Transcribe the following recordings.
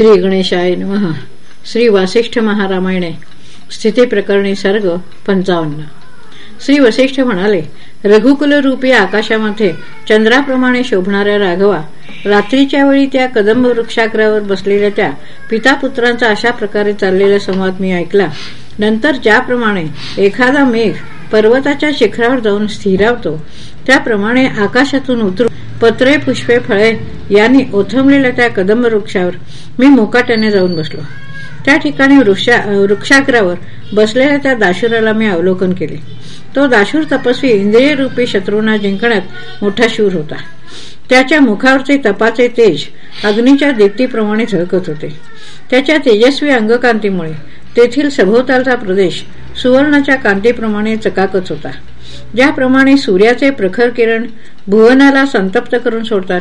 श्री गणेशाय नमः. श्री वासिष्ठ महारामायणे. स्थिती प्रकरणी सर्ग पंचावन्न. श्री वसिष्ठ म्हणाले रघुकुल रूपी आकाशामध्ये चंद्राप्रमाणे शोभणाऱ्या राघवा रात्रीच्या वेळी त्या कदंब वृक्षाग्रावर बसलेल्या त्या पितापुत्रांचा अशा प्रकारे चाललेला संवाद मी ऐकला. नंतर ज्याप्रमाणे एखादा मेघ पर्वताच्या शिखरावर जाऊन स्थिरावतो त्याप्रमाणे आकाशातून उतरून पत्रे पुष्पे फळे याने ओथंबलेल्या त्या कदंब वृक्षावर मी मोकाट्याने जाऊन बसलो. त्या ठिकाणी वृक्षाग्रावर बसलेल्या त्या दाशुराला मी अवलोकन केले. तो दाशूर तपस्वी इंद्रिय रूपी शत्रूंना जिंकण्यात मोठा शूर होता. त्याच्या मुखावरचे तपाचे तेज अग्नीच्या दीप्तीप्रमाणे झळकत होते. त्याच्या तेजस्वी अंगकांतीमुळे तेथील सभोवतालचा प्रदेश सुवर्णाच्या कांतीप्रमाणे चकाकत होता. ज्याप्रमाणे सूर्याचे प्रखर किरण भुवनाला संतप्त करून सोडतात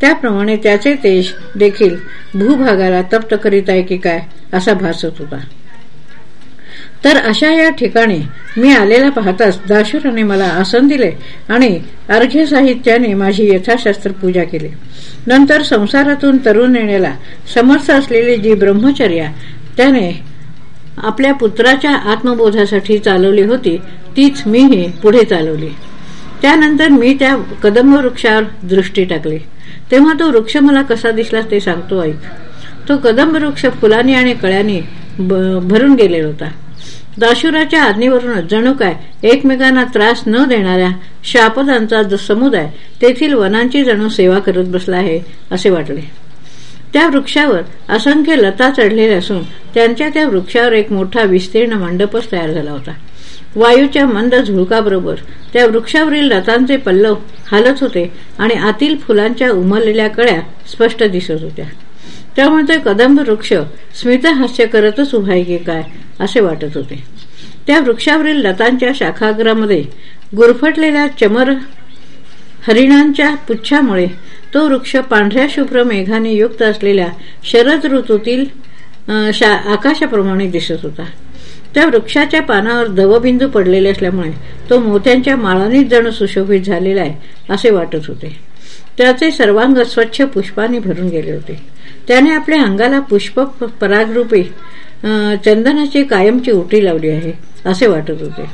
त्याप्रमाणे त्याचे तेज देखील भूभागाला तप्त करीत आहे की काय असा भासत होता. तर अशा या ठिकाणी मी आलेला पाहताच दाशुराने मला आसन दिले आणि अर्घ्य साहित्याने माझी यथाशास्त्र पूजा केली. नंतर संसारातून तरुण येण्याला समर्थ असलेली जी ब्रह्मचर्या त्याने आपल्या पुत्राच्या आत्मबोधासाठी चालवली होती तीच मीही पुढे चालवली. त्यानंतर मी त्या कदंब वृक्षावर दृष्टी टाकली. तेव्हा तो वृक्ष मला कसा दिसला ते सांगतो ऐक तो कदंब वृक्ष फुलांनी आणि कळ्यांनी भरून गेलेला होता. दाशुराच्या आज्ञेवरूनच जणू काय एकमेकांना त्रास न देणाऱ्या शापदांचा जो समुदाय तेथील वनांची जणू सेवा करत बसला आहे असे वाटले. त्या वृक्षावर असंख्य लता चढलेल्या असून त्यांच्या त्या वृक्षावर एक मोठा विस्तीर्ण मंडपच तयार झाला होता. वायूच्या मंद झुळकाबरोबर त्या वृक्षावरील लतांचे पल्लव हालत होते आणि आतील फुलांच्या उमललेल्या कळ्या स्पष्ट दिसत होत्या. त्यामुळे ते कदंब वृक्ष स्मितहास्य करतच उभायके की काय असे वाटत होते. त्या वृक्षावरील लतांच्या शाखाग्रामध्ये गुरफटलेल्या चमर हरिणांच्या पुच्छामुळे तो वृक्ष पांढऱ्या शुभ्र मेघाने युक्त असलेल्या शरद ऋतूतील आकाशाप्रमाणे दिसत होता. त्या वृक्षाच्या पानावर दवबिंदू पडलेले असल्यामुळे तो मोत्यांच्या माळांनीच जण सुशोभित झालेला आहे असे वाटत होते. त्याचे सर्वांग स्वच्छ पुष्पाने भरून गेले होते. त्याने आपल्या अंगाला पुष्प परागरूपी चंदनाची कायमची उटी लावली आहे असे वाटत होते.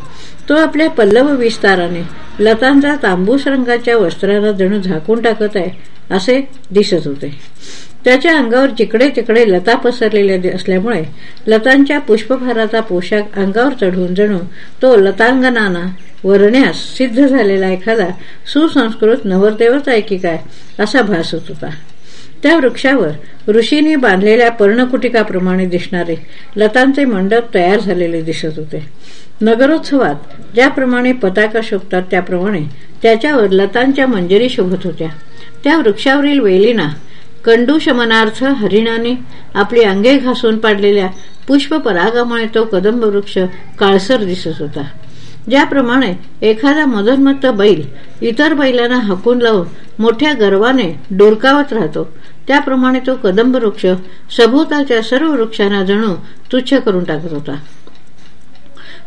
तो आपल्या पल्लव विस्ताराने लतांचा तांबूस रंगाच्या वस्त्राला जणू झाकून टाकत आहे असे दिसत होते. त्याच्या अंगावर जिकडे तिकडे लता पसरलेल्या असल्यामुळे लतांच्या पुष्पभाराचा पोशाख अंगावर चढून जणू तो लतांगणाना वरण्यास सिद्ध झालेला एखादा सुसंस्कृत नवरदेवच आहे की काय असा भास होत होता. त्या वृक्षावर ऋषीने बांधलेल्या पर्णकुटिकाप्रमाणे दिसणारे लतांचे मंडप तयार झालेले दिसत होते. नगरोत्सवात ज्याप्रमाणे पताका शोभतात त्याप्रमाणे त्याच्यावर लतांच्या मंजरी शोभत होत्या. त्या वृक्षावरील वेलीना कंडूशमनार्थ हरिणाने आपली अंगे घासून पाडलेल्या पुष्पपरागामुळे तो कदंब वृक्ष काळसर दिसत होता. ज्याप्रमाणे एखादा मदनमत्त बैल इतर बैलांना हकून लावून मोठ्या गर्वाने डोरकावत राहतो त्याप्रमाणे तो कदंब वृक्ष सभोवतालच्या सर्व वृक्षांना जणू तुच्छ करून टाकत होता.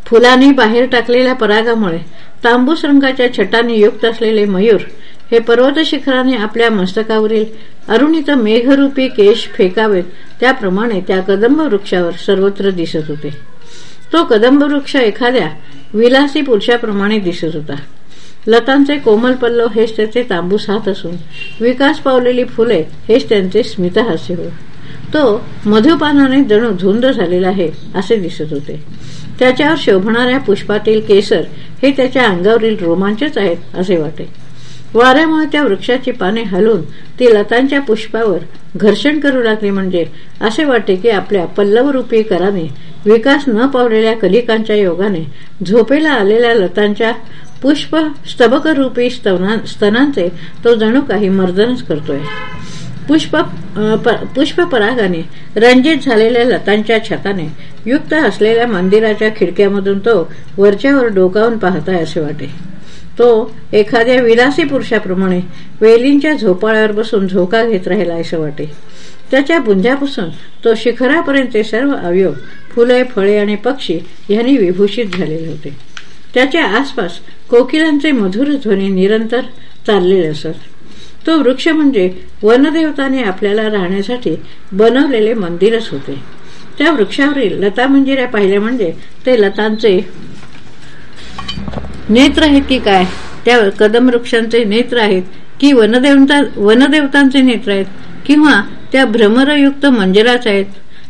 फुलांनी बाहेर टाकलेल्या परागामुळे तांबूस रंगाच्या छटाने युक्त असलेले मयूर हे पर्वत शिखराने आपल्या मस्तकावरील अरुणित मेघरूपी केश फेकावेत. त्याप्रमाणे त्या कदंब वृक्षावर सर्वत्र दिसत होते. तो कदंब वृक्ष एखाद्या विलासी पुरुषाप्रमाणे दिसत होता. लतांचे कोमल पल्लव हेच त्याचे तांबूस हात असून विकास पावलेली फुले हेच त्यांचे स्मितहास्य होय. तो मधुपानाने जणू धुंद झालेला आहे असे दिसत होते. त्याच्यावर शोभणाऱ्या पुष्पातील केसर हे त्याच्या अंगावरील रोमांचच आहेत असे वाटे. वाऱ्यामुळे त्या वृक्षाची पाने हलून ती लतांच्या पुष्पावर घर्षण करू लागली म्हणजे असे वाटे की आपल्या पल्लवरूपी कराने विकास न पावलेल्या कलिकांच्या योगाने झोपेला आलेल्या लतांच्या पुष्प स्तबकरूपी स्तनांचे तो जणू काही मर्दनच करतोय. पुष्प पुष्पपरागाने रंजित झालेल्या लतांच्या छताने युक्त असलेल्या मंदिराच्या खिडक्यामधून तो वरच्यावर डोकावून पाहताय असे वाटे. तो एखाद्या विलासी पुरुषाप्रमाणे वेलींच्या झोपाळ्यावर बसून झोका घेत राहिला असं वाटे. त्याच्या बुंजापासून तो शिखरापर्यंत सर्व अवयव फुले फळे आणि पक्षी यांनी विभूषित झालेले होते. त्याच्या आसपास कोकिलांचे मधुर ध्वनी निरंतर चाललेले असत. तो वृक्ष म्हणजे वनदेवताने आपल्याला राहण्यासाठी बनवलेले मंदिरच होते. त्या वृक्षावरील लता मंजिऱ्या पाहिल्या म्हणजे ते लतांचे नेत्र आहेत की काय? त्यावर कदम वृक्षांचे नेत्र आहेत की वनदेवता वनदेवतांचे नेत्र आहेत? किंवा त्या भ्रमरयुक्त मंजराच आहेत?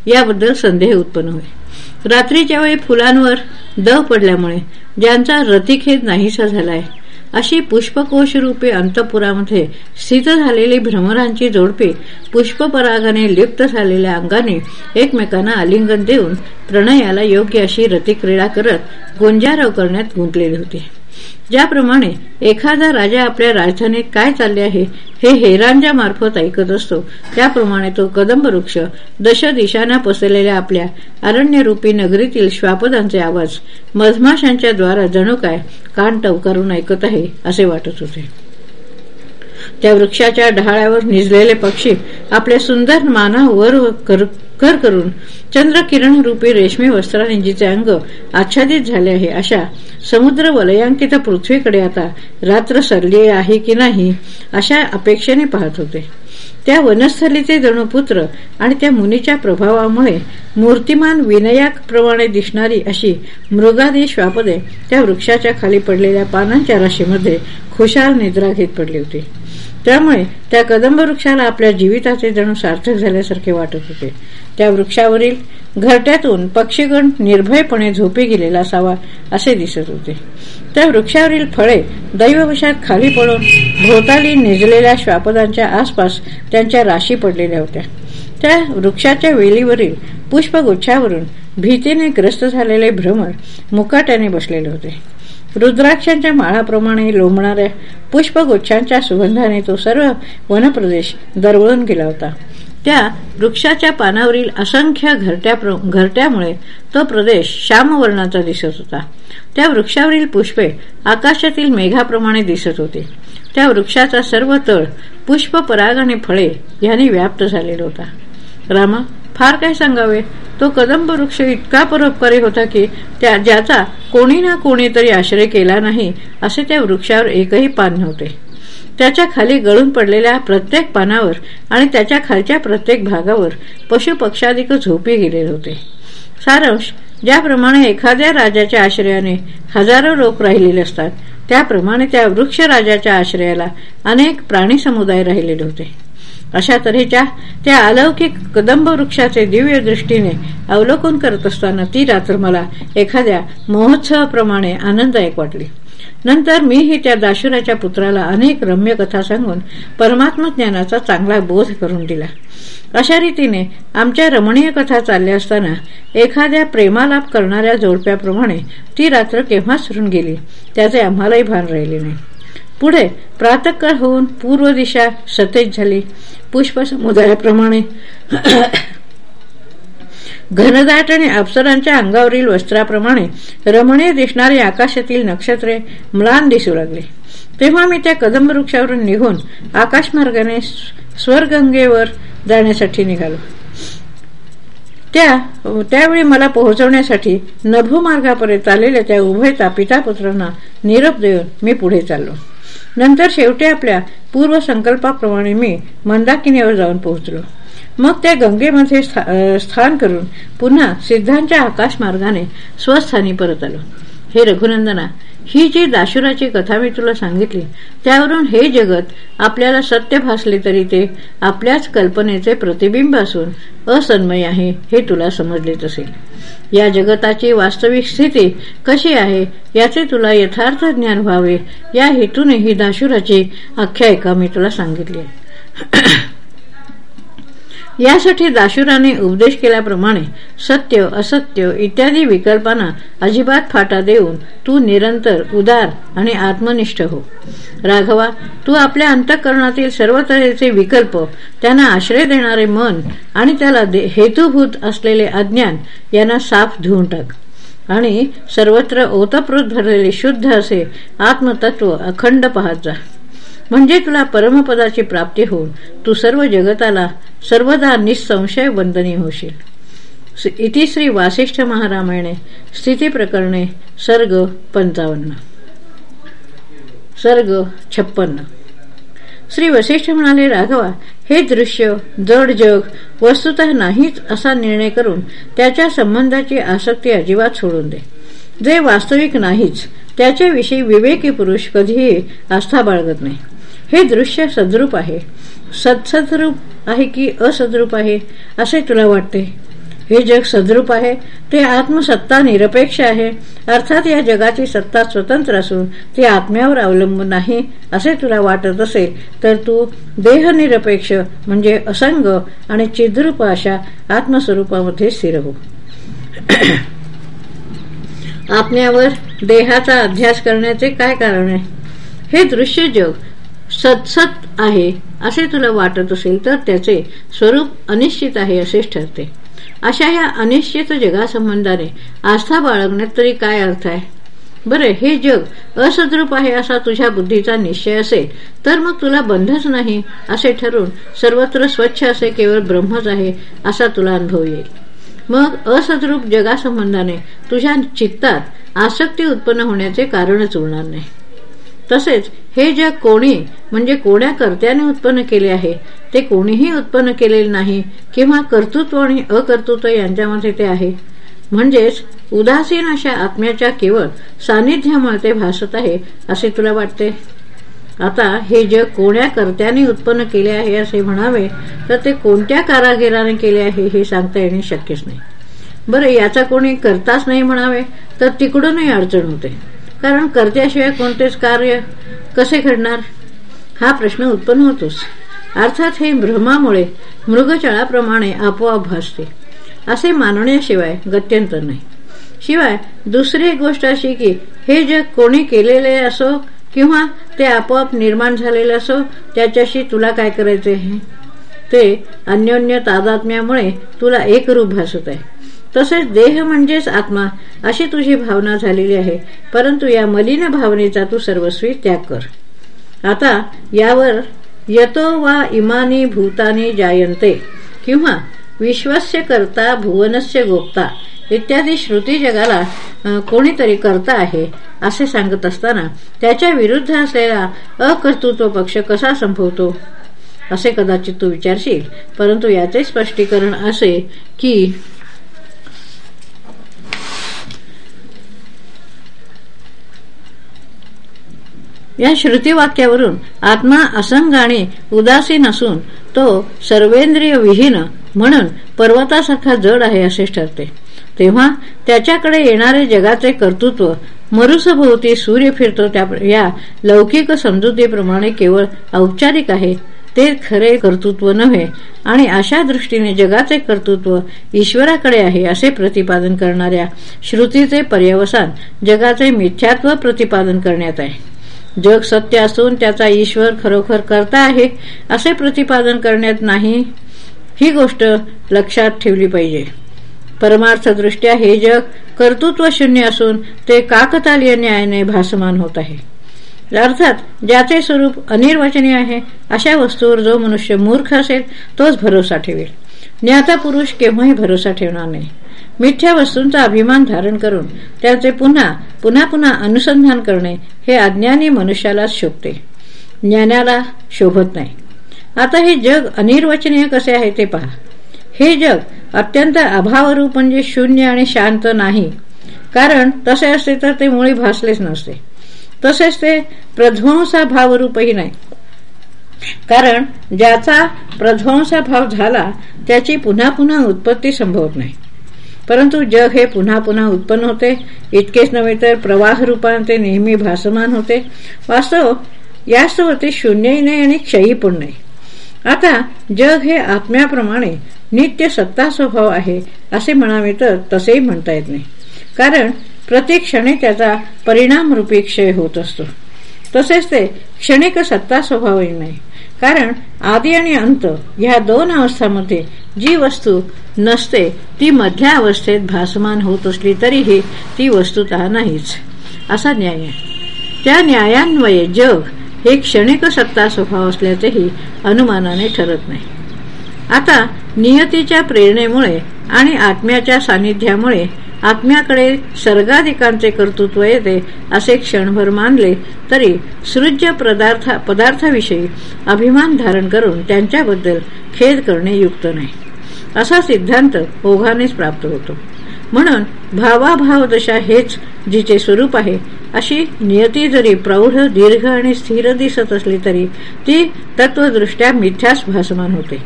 याबद्दल संदेह उत्पन्न होईल. रात्रीच्या वेळी फुलांवर दव पडल्यामुळे ज्यांचा रतिखेद नाहीसा झालाय अशी पुष्पकोश रूपी अंतपुरामध्ये स्थित झालेली भ्रमरांची जोडपी पुष्पपरागाने लिप्त झालेल्या अंगाने एकमेकांना आलिंगन देऊन प्रणयाला योग्य अशी रतिक्रीडा करत गुंजारव करण्यात गुंतलेली होती. ज्याप्रमाणे एखादा राजा आपल्या राजधानीत काय चालले आहे हे हेरांच्या मार्फत ऐकत असतो. त्याप्रमाणे तो कदंब वृक्ष दश दिशांना पसरलेल्या आपल्या अरण्यरूपी नगरीतील श्वापदांचे आवाज मधमाशांच्या द्वारा जणू काय कान टवकारून ऐकत आहे असे वाटत होते. त्या वृक्षाच्या ढाळ्यावर निजलेले पक्षी आपले सुंदर माना वर कर करून चंद्रकिरण रूपी रेशमी वस्त्राने जिचे अंग आच्छादित झाले आहे. अशा समुद्र वलयांकित पृथ्वीकडे आता रात्र सरली आहे की नाही अशा अपेक्षेने पाहत होते. त्या वनस्थलीचे जणू आणि त्या मुनीच्या प्रभावामुळे मूर्तिमान विनयाप्रमाणे दिसणारी अशी मृगादी श्वापदे त्या वृक्षाच्या खाली पडलेल्या पानांच्या राशीमध्ये खुशाल निद्रा घेत पडली होती. त्यामुळे त्या कदंब वृक्षाला आपल्या जीविताचे जणू सार्थक झाल्यासारखे वाटत होते. त्या वृक्षावरील घरट्यातून पक्षीगण निर्भयपणे झोपी गेलेला असावा असे दिसत होते. त्या वृक्षावरील फळे दैववशात खाली पडून भोवताली निजलेल्या श्वापदांच्या आसपास त्यांच्या राशी पडलेल्या होत्या. त्या वृक्षाच्या वेलीवरील पुष्पगुच्छावरून भीतीने ग्रस्त झालेले भ्रमर मुकाट्याने बसलेले होते. रुद्राक्षांच्या माळाप्रमाणे लोंबणाऱ्या पुष्पगुच्छांच्या सुगंधाने तो सर्व वनप्रदेश दरवळून गेला होता. त्या वृक्षाच्या पानावरील असंख्य घरट्या घरट्यामुळे तो प्रदेश श्यामवर्णाचा दिसत होता. त्या वृक्षावरील पुष्पे आकाशातील मेघाप्रमाणे दिसत होते. त्या वृक्षाचा सर्व तळ पुष्प पराग आणि फळे यांनी व्याप्त झालेला होता. रामा फार काय सांगावे? तो कदंब वृक्ष इतका परोपकारी होता की त्या ज्याचा कोणी ना कोणीतरी आश्रय केला नाही असे त्या वृक्षावर एकही पान नव्हते. त्याच्याखाली गळून पडलेल्या प्रत्येक पानावर आणि त्याच्या खालच्या प्रत्येक भागावर पशुपक्षाधिक झोपी गेलेले होते. सारांश ज्याप्रमाणे एखाद्या राजाच्या आश्रयाने हजारो लोक राहिलेले असतात त्याप्रमाणे त्या वृक्ष राजाच्या आश्रयाला अनेक प्राणी समुदाय राहिलेले होते. अशा तऱ्हेच्या त्या अलौकिक कदंब वृक्षाचे दिव्य दृष्टीने अवलोकन करत असताना ती रात्र मला एखाद्या महोत्सवाप्रमाणे आनंददायक वाटली. नंतर मीही त्या दाशुराच्या पुत्राला अनेक रम्य कथा सांगून परमात्मा ज्ञानाचा चांगला बोध करून दिला. अशा रीतीने आमच्या रमणीय कथा चालल्या असताना एखाद्या प्रेमालाप करणाऱ्या जोडप्याप्रमाणे ती रात्र केव्हा सरून गेली त्याचे आम्हालाही भान राहिले नाही. पुढे प्रातकाळ होऊन पूर्व दिशा सतेज झाली. पुष्प समुदायाप्रमाणे घनदाट आणि अप्सरांच्या अंगावरील वस्त्राप्रमाणे रमणीय दिसणारी आकाशातील नक्षत्रे म्लान दिसू लागले. तेव्हा मी त्या कदंब वृक्षावरून निघून आकाशमार्गाने स्वरगंगेवर जाण्यासाठी निघालो. त्या त्यावेळी मला पोहोचवण्यासाठी नभूमार्गापर्यंत आलेल्या त्या उभय तापिता पुत्रांना निरोप देऊन मी पुढे चाललो. नंतर शेवटी आपल्या पूर्व संकल्पाप्रमाणे मी मंदाकिनीवर जाऊन पोहोचलो. मग त्या गंगेमध्ये स्थान करून पुन्हा सिद्धांच्या आकाश मार्गाने स्वस्थानी परत आलो. हे रघुनंदना ही जी दाशुराची कथा मी तुला सांगितली त्यावरून हे जगत आपल्याला सत्य भासले तरी ते आपल्याच कल्पनेचे प्रतिबिंब असून असन्मय आहे हे तुला समजलेच असेल. या जगताची वास्तविक स्थिती कशी आहे याचे तुला यथार्थ ज्ञान व्हावे या हेतूने ही दाशुराची आख्यायिका मी तुला सांगितली यासाठी दाशुराने उपदेश केल्याप्रमाणे सत्य असत्य इत्यादी विकल्पांना अजिबात फाटा देऊन तू निरंतर उदार आणि आत्मनिष्ठ हो. राघवा तू आपल्या अंतःकरणातील सर्व तऱ्हेचे विकल्प त्यांना आश्रय देणारे मन आणि त्याला हेतुभूत असलेले अज्ञान यांना साफ धुवून टाक. आणि सर्वत्र ओतप्रोत भरलेले शुद्ध असे आत्मतत्व अखंड पाहत जा. म्हणजे तुला परमपदाची प्राप्ती होऊन तू सर्व जगताला सर्वदा निसंशय वंदनीय होशील. इति श्री वासिष्ठ महारामायणे स्थिती प्रकरणे सर्ग पंचावन्न. सर्ग छप्पन्न. श्री वसिष्ठ म्हणाले राघवा हे दृश्य जड जग वस्तुत नाहीच असा निर्णय करून त्याच्या संबंधाची आसक्ती अजिबात सोडून दे. जे वास्तविक नाहीच त्याच्याविषयी विवेकी पुरुष कधीही आस्था बाळगत नाही. हे दृश्य सद्रूप आहे. सत्सद्रूप आहे की असद्रूप आहे असे तुला वाटते? हे जग सद्रूप आहे ते आत्मसत्ता निरपेक्ष आहे. अर्थात या जगाची सत्ता स्वतंत्र असून ती आत्म्यावर अवलंबून नाही असे तुला वाटत असेल तर तू देहनिरपेक्ष म्हणजे असंग आणि चिद्रूप अशा आत्मस्वरूपामध्ये स्थिर हो. आत्म्यावर देहाचा अध्यास करण्याचे काय कारण आहे? हे दृश्य जग सत्सत आहे. असे तुला वाटत असेल तर त्याचे स्वरूप अनिश्चित आहे असेच ठरते. अशा या अनिश्चित जगासंबंधाने आस्था बाळगण्यात तरी काय अर्थ आहे? बरे हे जग असद्रूप आहे असा तुझ्या बुद्धीचा निश्चय असेल तर मग तुला बंधच नाही असे ठरून सर्वत्र स्वच्छ असे केवळ ब्रह्मच आहे असा तुला अनुभव येईल. मग असद्रूप जगासंबंधाने तुझ्या चित्तात आसक्ती उत्पन्न होण्याचे कारणच उरणार नाही. तसेच हे जग कोणी म्हणजे कोण्या कर्त्याने उत्पन्न केले आहे ते कोणीही उत्पन्न केलेले नाही किंवा कर्तृत्व आणि अकर्तृत्व यांच्यामध्ये ते आहे. म्हणजेच उदासीन अशा आत्म्याच्या केवळ सानिध्यामुळे ते भासत आहे असे तुला वाटते? आता हे जग कोण्या कर्त्याने उत्पन्न केले आहे असे म्हणावे तर ते कोणत्या कारागिराने केले आहे हे सांगता येणे शक्यच नाही. बरं याचा कोणी करताच नाही म्हणावे तर तिकडूनही अडचण होते. कारण कर्त्याशिवाय कोणतेच कार्य कसे घडणार? हा प्रश्न उत्पन्न होतोच. अर्थात हे भ्रमामुळे मृगचळाप्रमाणे आपोआप भासते. असे मानण्याशिवाय गत्यंतर नाही. शिवाय दुसरी गोष्ट अशी की हे जग कोणी केलेले असो किंवा ते आपोआप निर्माण झालेले असो त्याच्याशी तुला काय करायचे आहे ते अन्योन्य तादात्म्यामुळे तुला एक रूप भासत आहे. तसेच देह म्हणजेच आत्मा अशी तुझी भावना झालेली आहे. परंतु या मलिन भावनेचा तू सर्वस्वी त्याग कर. आता यावर यतो वा इमानी भूतानी जायंते किंवा विश्वस्य करता भुवनस्य गोप्ता इत्यादी श्रुती जगाला कोणीतरी करता आहे असे सांगत असताना त्याच्या विरुद्ध असलेला अकर्तृत्व पक्ष कसा संभवतो? असे कदाचित तू विचारशील परंतु याचे स्पष्टीकरण असे की या श्रुतीवाक्यावरून आत्मा असंग आणि उदासीन असून तो सर्वेंद्रिय विहीन म्हणून पर्वतासारखा जड आहे असे ठरते. तेव्हा त्याच्याकडे येणारे जगाचे कर्तृत्व मरुसभोवती सूर्य फिरतो त्या या लौकिक समजुतीप्रमाणे केवळ औपचारिक आहे ते खरे कर्तृत्व नव्हे आणि अशा दृष्टीने जगाचे कर्तृत्व ईश्वराकडे आहे असे प्रतिपादन करणाऱ्या श्रुतीचे पर्यवसान जगाचे मिथ्यात्व प्रतिपादन करण्यात आहे. जग सत्य असून त्याचा ईश्वर खरोखर करता आहे असे प्रतिपादन करण्यात नाही. ही गोष्ट लक्षात ठेवली पाहिजे. परमार्थदृष्ट्या हे जग कर्तृत्व शून्य असून ते काकतालीय न्यायाने भासमान होत आहे. अर्थात ज्याचे स्वरूप अनिर्वचनीय आहे अशा वस्तूवर जो मनुष्य मूर्ख असेल तोच भरोसा ठेवेल. ज्ञाता पुरुष केव्हाही भरोसा ठेवणार नाही. मिथ्या वस्तूंचा अभिमान धारण करून त्याचे पुन्हा पुन्हा पुन्हा अनुसंधान करणे हे अज्ञानी मनुष्याला शोभते. ज्ञानाला शोभत नाही. आता हे जग अनिर्वचनीय कसे आहे ते पहा. हे जग अत्यंत अभावरूप म्हणजे शून्य आणि शांत नाही. कारण तसे असते तर ते मुळी भासलेच नसते. तसेच ते प्रध्वंसा भावरूपही नाही. कारण ज्याचा प्रध्वंसा भाव झाला त्याची पुन्हा पुन्हा उत्पत्ती संभवत नाही. परंतु जग हे पुन्हा पुन्हा उत्पन्न होते. इतकेच नव्हे तर प्रवाह रूपाने ते नेहमी भासमान होते. वास्तव यास्तव ते शून्यही नाही आणि क्षयी पण नाही आता जग हे आत्म्याप्रमाणे नित्य सत्ता स्वभाव आहे असे म्हणावे तर तसेही म्हणता येत नाही. कारण प्रत्येक क्षणी त्याचा परिणामरूपी क्षय होत असतो. तसेच ते क्षणिक सत्ता स्वभावही नाही. कारण आदी आणि अंत या दोन अवस्थांमध्ये जी वस्तू नसते ती मधल्या अवस्थेत भासमान होत असली तरीही ती वस्तुत नाहीच. असा न्याय आहे. त्या न्यायान्वये जग हे क्षणिक सत्ता स्वभाव असल्याचेही अनुमानाने ठरत नाही. आता नियतीच्या प्रेरणेमुळे आणि आत्म्याच्या सानिध्यामुळे आत्म्याकडे सर्गाधिकांचे कर्तृत्व येते असे क्षणभर मानले तरी सृज्य पदार्थ पदार्थाविषयी अभिमान धारण करून त्यांच्याबद्दल खेद करणे युक्त नाही. असा सिद्धांत ओघानेच प्राप्त होतो. म्हणून भावाभाव दशा हेच जिचे स्वरूप आहे. अशी नियती जरी प्रौढ दीर्घ आणि स्थिर दिसत असली तरी ती तत्वदृष्ट्या मिथ्यास भासमान होते.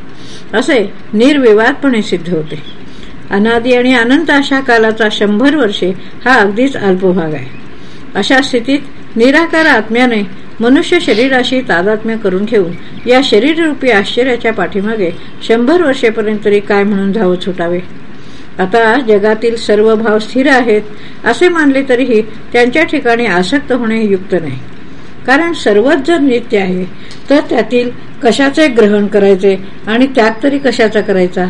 असे निर्विवादपणे सिद्ध होते. अनादी आणि अनंत अशा कालाचा शंभर वर्षे हा अगदीच अल्पभाग आहे. अशा स्थितीत निराकार आत्म्याने मनुष्य शरीराशी तादात्म्य करून घेऊन या शरीररूपी आश्चर्याच्या पाठीमागे शंभर वर्षेपर्यंत तरी काय म्हणून धाव सुटावे? आता जगातील सर्व भाव स्थिर आहेत असे मानले तरीही त्यांच्या ठिकाणी आसक्त होणे युक्त नाही. कारण सर्वच जर नित्य आहे तर त्यातील कशाचे ग्रहण करायचे आणि त्याग तरी कशाचा करायचा?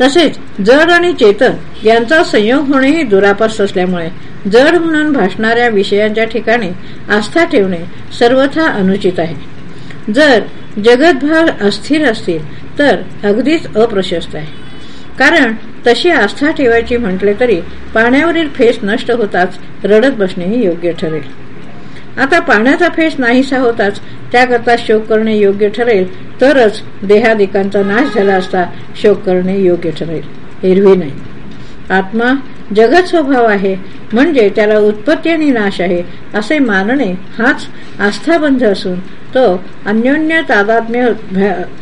तसेच जड आणि चेतन यांचा संयोग होणेही दुरापास असल्यामुळे जड म्हणून भासणाऱ्या विषयांच्या ठिकाणी आस्था ठेवणे सर्वथा अनुचित आहे. जर जगतभाव अस्थिर असतील तर अगदीच अप्रशस्त आहे. कारण तशी आस्था ठेवायची म्हटले तरी पाण्यावरील फेस नष्ट होताच रडत बसणेही योग्य ठरेल. आता पाण्याचा फेस नाहीसा होताच त्याकरता शोक करणे योग्य ठरेल. तरच देहादिकांचा नाश झाला असता शोक करणे योग्य ठरेल. एरवी नाही. आत्मा जगत स्वभाव आहे. म्हणजे त्याला उत्पत्ती आणि नाश आहे. असे मानणे हाच आस्थाबंध असून तो अन्योन्य तादात्म्य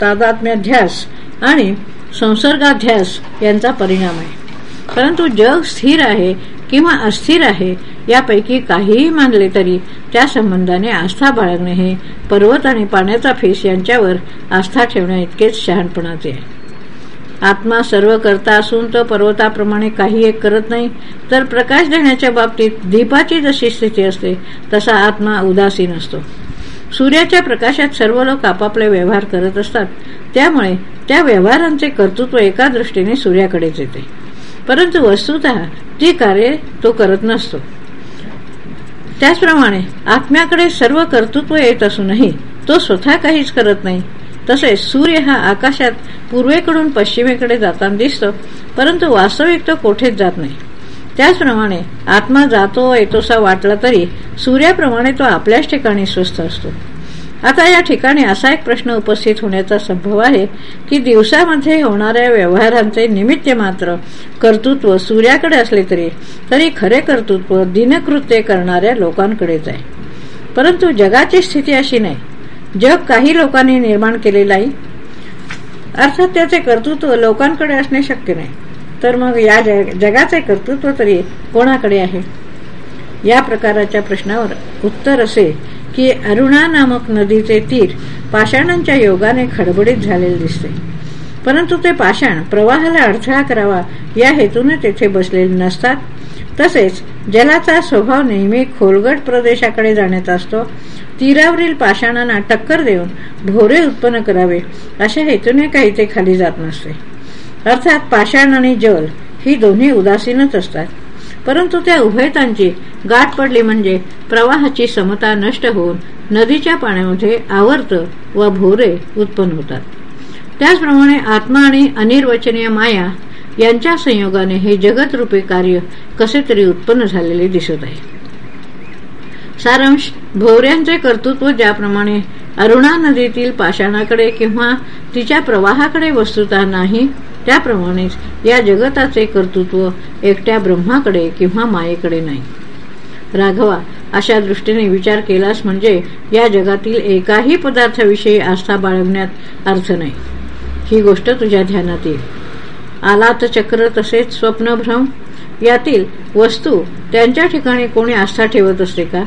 तादात्म्याध्यास आणि संसर्गाध्यास यांचा परिणाम आहे. परंतु जग स्थिर आहे किंवा अस्थिर आहे यापैकी काहीही मानले तरी त्या संबंधाने आस्था बाळगणे हे पर्वत आणि पाण्याचा फेस यांच्यावर आस्था ठेवण्या इतकेच शहाणपणाचे आहे. आत्मा सर्व करता असून तो पर्वताप्रमाणे काही एक करत नाही तर प्रकाश देण्याच्या बाबतीत दीपाची जशी स्थिती असते तसा आत्मा उदासीन असतो. सूर्याच्या प्रकाशात सर्व लोक आपापले व्यवहार करत असतात त्यामुळे त्या व्यवहारांचे कर्तृत्व एका दृष्टीने सूर्याकडेच येते. परंतु वस्तुत ती कार्य तो करत नसतो. त्याचप्रमाणे आत्म्याकडे सर्व कर्तृत्व येत असूनही तो स्वतः काहीच करत नाही. तसेच सूर्य हा आकाशात पूर्वेकडून पश्चिमेकडे जाताना दिसतो परंतु वास्तविक तो कोठेच जात नाही. त्याचप्रमाणे आत्मा जातो येतोसा वाटला तरी सूर्याप्रमाणे तो आपल्याच ठिकाणी स्वस्थ असतो. आता या ठिकाणी असा एक प्रश्न उपस्थित होण्याचा संभव आहे की दिवसामध्ये होणाऱ्या व्यवहारांचे निमित्त मात्र कर्तृत्व सूर्याकडे असले तरी तरी खरे कर्तृत्व दिनकृत्य करणाऱ्या लोकांकडेच आहे. परंतु जगाची स्थिती अशी नाही. जग काही लोकांनी निर्माण केलेलं आहे. अर्थात त्याचे कर्तृत्व लोकांकडे असणे शक्य नाही. तर मग या जगाचे कर्तृत्व तरी कोणाकडे आहे? या प्रकाराच्या प्रश्नावर उत्तर असे की अरुणा नामक नदीचे तीर पाषाणांच्या योगाने खडबडीत झालेले दिसते. परंतु ते पाषाण प्रवाहाला अडथळा करावा या हेतूने तेथे बसलेले नसतात. तसेच जलाचा स्वभाव नेहमी खोलगट प्रदेशाकडे जाण्याचा असतो. तीरावरील पाषाणांना टक्कर देऊन ढोरे उत्पन्न करावे अशा हेतूने काही ते खाली जात नसते. अर्थात पाषाण आणि जल ही दोन्ही उदासीनच असतात. परंतु त्या उभयतांची गाठ पडली म्हणजे प्रवाहाची समता नष्ट होऊन नदीच्या पाण्यामध्ये आवर्त व भोरे उत्पन्न होतात. त्याचप्रमाणे आत्मा आणि अनिर्वचनीय माया यांच्या संयोगाने हे जगतरूपी कार्य कसे तरी उत्पन्न झालेले दिसत आहे. सारांश भोवऱ्यांचे कर्तृत्व ज्याप्रमाणे अरुणा नदीतील पाषाणाकडे किंवा तिच्या प्रवाहाकडे वस्तुता नाही त्याप्रमाणेच या जगताचे कर्तृत्व एकट्या ब्रह्माकडे किंवा मायेकडे नाही. राघवा अशा दृष्टीने विचार केलास म्हणजे या जगातील एकाही पदार्थाविषयी आस्था बाळगण्यात अर्थ नाही. ही गोष्ट तुझ्या ध्यानात येईल. आलात चक्र तसेच स्वप्नभ्रम यातील वस्तू त्यांच्या ठिकाणी कोणी आस्था ठेवत असते का?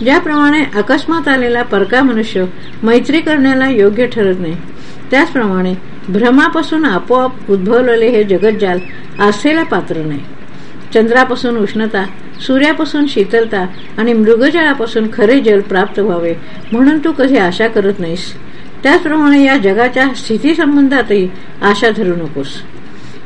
ज्याप्रमाणे अकस्मात आलेला परका मनुष्य मैत्री करण्याला योग्य ठरत नाही त्याचप्रमाणे भ्रमापासून आपोआप उद्भवलेले हे जगज्जाल आसेला पात्र नाही. चंद्रापासून उष्णता सूर्यापासून शीतलता आणि मृगजळापासून खरे जल प्राप्त व्हावे म्हणून तू कधी आशा करत नाहीस. त्याचप्रमाणे या जगाच्या स्थितीसंबंधातही आशा धरू नकोस.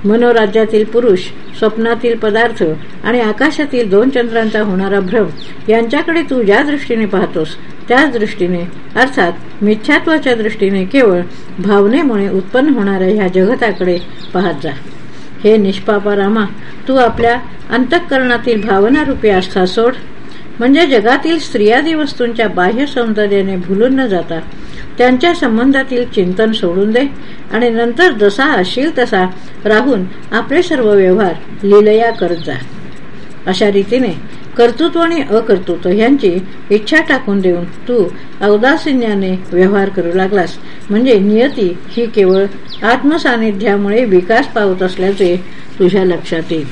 मनोराज्यातील पुरुष स्वप्नातील पदार्थ आणि आकाशातील दोन चंद्रांचा होणारा भ्रम यांच्याकडे तू ज्या दृष्टीने पाहतोस त्याच दृष्टीने अर्थात मिथ्यात्वाच्या दृष्टीने केवळ भावनेमुळे उत्पन्न होणाऱ्या ह्या जगताकडे पाहत जा. हे निष्पापा रामा तू आपल्या अंतःकरणातील भावनारूपी आस्था सोड. म्हणजे जगातील स्त्रियादी वस्तूंच्या बाह्य सौंदर्याने भुलून न जाता त्यांच्या संबंधातील चिंतन सोडून दे आणि नंतर जसा असशील तसा राहून आपले सर्व व्यवहार लिलया करत जा. अशा रीतीने कर्तृत्व आणि अकर्तृत्व यांची इच्छा टाकून देऊन तू अवदासिन्याने व्यवहार करू लागलास. म्हणजे नियती ही केवळ आत्मसानिध्यामुळे विकास पावत असल्याचे तुझ्या लक्षात येईल.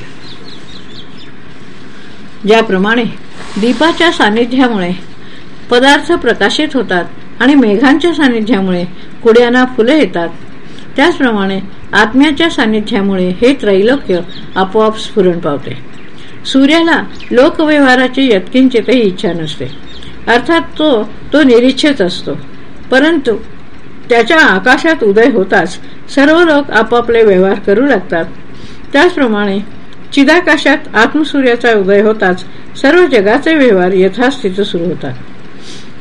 ज्याप्रमाणे दीपाच्या सानिध्यामुळे पदार्थ प्रकाशित होतात आणि मेघांच्या सानिध्यामुळे कुड्यांना फुले येतात. त्याचप्रमाणे आत्म्याच्या सानिध्यामुळे हे त्रैलोक्य आपोआप स्फुरण पावते. सूर्याला लोकव्यवहाराची यत्किंचितही इच्छा नसते. अर्थात तो तो निरीच्छेच असतो. परंतु त्याच्या आकाशात उदय होताच सर्व लोक आपापले व्यवहार करू लागतात. त्याचप्रमाणे चिदाकाशात आत्मसूर्याचा उदय होताच सर्व जगाचे व्यवहार यथास्थित सुरू होतात.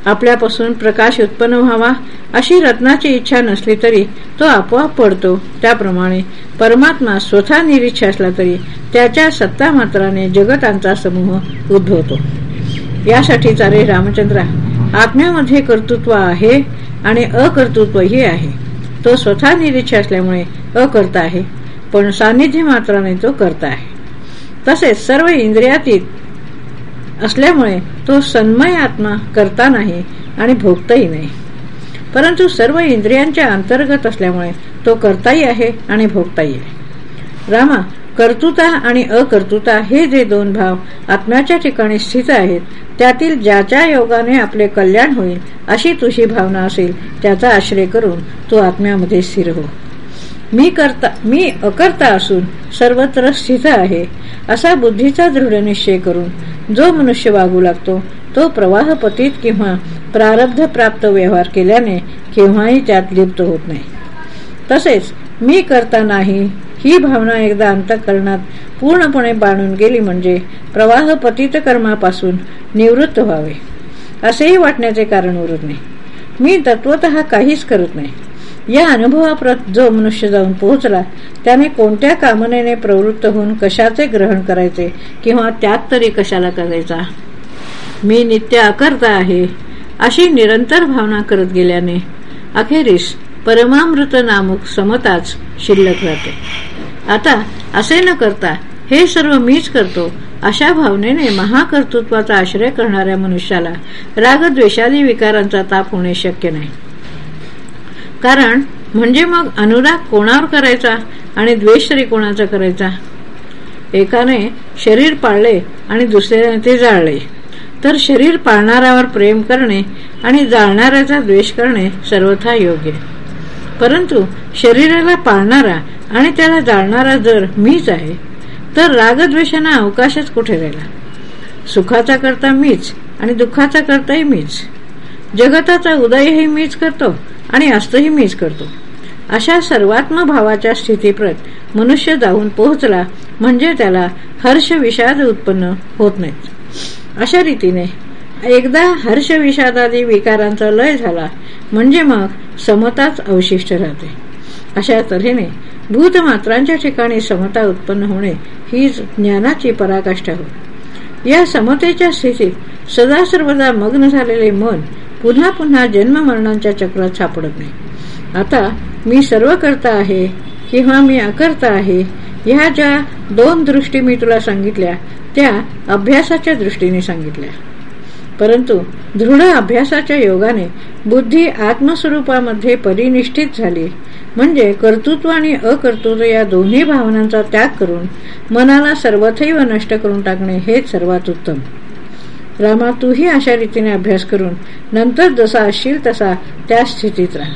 आपल्यापासून प्रकाश उत्पन्न व्हावा अशी रत्नाची इच्छा नसली तरी तो आपोआप पडतो. त्याप्रमाणे परमात्मा स्वतः निरीच्छा असला तरी त्याच्या सत्ता मात्राने जगतांचा समूह उद्भवतो. यासाठी चारे रामचंद्रा आत्म्यामध्ये कर्तृत्व आहे आणि अकर्तृत्वही आहे. तो स्वतः निरीच्छा असल्यामुळे अकर्ता आहे पण सान्निध्य मात्राने तो करता आहे. तसेच सर्व इंद्रियातीत असल्यामुळे तो सन्मय आत्मा करता नाही आणि भोगताही नाही. परंतु सर्व इंद्रियांच्या अंतर्गत असल्यामुळे तो करताही आहे आणि भोगताही आहे. रामा कर्तृता आणि अकर्तृता हे जे दोन भाव आत्म्याच्या ठिकाणी स्थित आहेत त्यातील ज्याच्या योगाने आपले कल्याण होईल अशी तुझी भावना असेल त्याचा आश्रय करून तू आत्म्यामध्ये स्थिर हो. मी करता मी अकर्ता असून सर्वत्र स्थित आहे. असा बुद्धीचा दृढ निश्चय करून जो मनुष्य वागू लागतो तो प्रवाहपतीत किंवा प्रारब्ध प्राप्त व्यवहार केल्याने केव्हाही त्यात लिप्त होत नाही. तसेच मी करता नाही ही भावना एकदा अंतकरणात पूर्णपणे बांधून गेली म्हणजे प्रवाह पतित कर्मापासून निवृत्त व्हावे. असेही वाटण्याचे कारण उरत नाही. मी तत्वत काहीच करत नाही. या अनुभवाप्रत जो मनुष्य जाऊन पोहोचला त्याने कोणत्या कामनेने प्रवृत्त होऊन कशाचे ग्रहण करायचे किंवा त्यात तरी कशाला करायचा? मी नित्य अकर्ता आहे अशी निरंतर भावना करत गेल्याने अखेरीस परमामृत नामक समताच शिल्लक राहते. आता असे न करता हे सर्व मीच करतो अशा भावनेने महाकर्तृत्वाचा आश्रय करणाऱ्या मनुष्याला रागद्वेषादी विकारांचा ताप होणे शक्य नाही. कारण म्हणजे मग अनुराग कोणावर करायचा आणि द्वेष तरी कोणाचा करायचा? एकाने शरीर पाळले आणि दुसऱ्याने ते जाळले. तर शरीर पाळणाऱ्यावर प्रेम करणे आणि जाळणाऱ्याचा द्वेष करणे सर्वथा योग्य. परंतु शरीराला पाळणारा आणि त्याला जाळणारा जर मीच आहे तर रागद्वेषांना अवकाशच कुठे राहिला? सुखाचा करता मीच आणि दुःखाचा करताही मीच. जगताचा उदयही मीच करतो आणि अस्तही मीच करतो. अशा सर्वात्म भावाच्या स्थितीप्रत मनुष्य जाऊन पोहोचला म्हणजे त्याला हर्ष विषाद उत्पन्न होत नाहीत अशा रीतीने एकदा हर्ष विषादादी विकारांचा लय झाला म्हणजे मग समताच अवशिष्ट राहते. अशा तऱ्हेने भूतमात्रांच्या ठिकाणी समता उत्पन्न होणे ही ज्ञानाची पराकाष्ठा हो या समतेच्या स्थितीत सदा सर्वदा मग्न झालेले मन पुन्हा पुन्हा जन्ममरणांच्या चक्रात सापडत नाही. आता मी सर्व करता आहे किंवा मी अकर्ता आहे ह्या ज्या दोन दृष्टी मी तुला सांगितल्या त्या अभ्यासाच्या दृष्टीने सांगितल्या. परंतु दृढ अभ्यासाच्या योगाने बुद्धी आत्मस्वरूपामध्ये परिनिष्ठित झाली. म्हणजे कर्तृत्व आणि अकर्तृत्व या दोन्ही भावनांचा त्याग करून मनाला सर्वथैव नष्ट करून टाकणे हेच सर्वात उत्तम. रामा तूही अशा रीतीने अभ्यास करून नंतर जसा असशील तसा त्या स्थितीत राहा.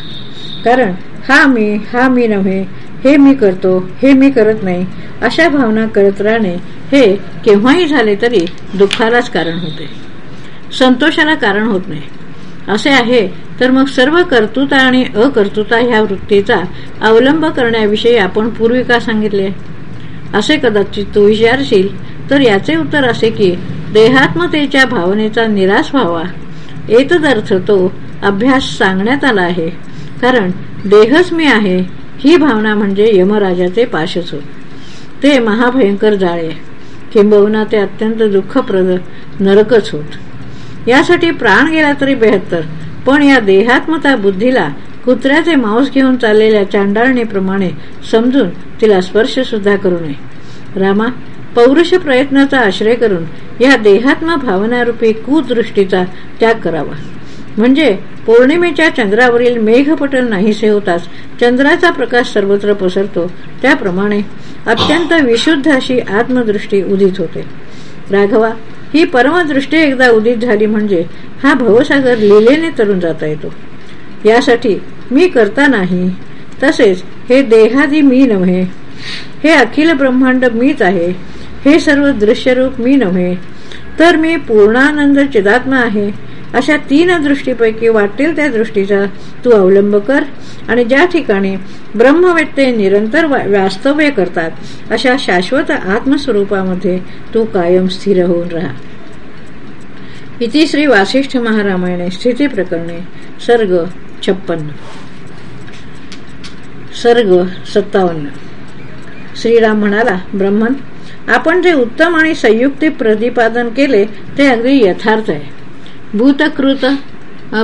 कारण हा मी हा मी नव्हे हे मी करतो हे मी करत नाही अशा भावना करत राहणे हे केव्हाही झाले तरी दुःखालाच कारण होते. संतोषाला कारण होत नाही. असे आहे तर मग सर्व कर्तृता आणि अकर्तृता ह्या वृत्तीचा अवलंब करण्याविषयी आपण पूर्वी का सांगितले? असे कदाचित तू विचारशील तर याचे उत्तर असे की देहात्मतेच्या भावनेचा निराश व्हावा. एतदर्थ तो अभ्यास सांगण्यात आला आहे. कारण देहच मी आहे ही भावना म्हणजे यमराजाचे पाशच होत ते महाभयंकर जाळे. किंबहुना ते अत्यंत दुःखप्रद नरकच होत. यासाठी प्राण गेला तरी बेहत्तर पण या देहात्मता बुद्धीला कुत्र्याचे मांस घेऊन चाललेल्या चांडाळणीप्रमाणे समजून तिला स्पर्श सुद्धा करू नये. रामा पौरुष प्रयत्नाचा आश्रय करून या देहात्म भावनारूपी कुदृष्टीचा त्याग करावा. म्हणजे पौर्णिमेच्या चंद्रावरील मेघपटल नाहीसे होताच चंद्राचा प्रकाश सर्वत्र पसरतो त्याप्रमाणे अत्यंत विशुद्ध अशी आत्मदृष्टी उदित होते. राघवा ही परमदृष्टी एकदा उदित झाली म्हणजे हा भवसागर लिलेने तरुण जाता येतो. यासाठी मी करता नाही तसेच हे देहादी मी नव्हे हे अखिल ब्रह्मांड मीच आहे हे सर्व दृश्यरूप मी नव्हे तर मी पूर्णानंद चिदात्मा आहे. अशा तीन दृष्टीपैकी वाटेल त्या दृष्टीचा तू अवलंब कर आणि ज्या ठिकाणी ब्रह्मवेत्ते निरंतर वास्तव्य करतात अशा शाश्वत आत्मस्वरूपामध्ये तू कायम स्थिर होऊन राहा. इति श्री वासिष्ठ महारामायणे स्थिती प्रकरणे सर्ग छप्पन्न. सर्ग सत्तावन्न. श्रीराम म्हणाला ब्रह्मन आपण जे उत्तम आणि संयुक्ती प्रतिपादन केले ते अगदी यथार्थ आहे. भूतकृत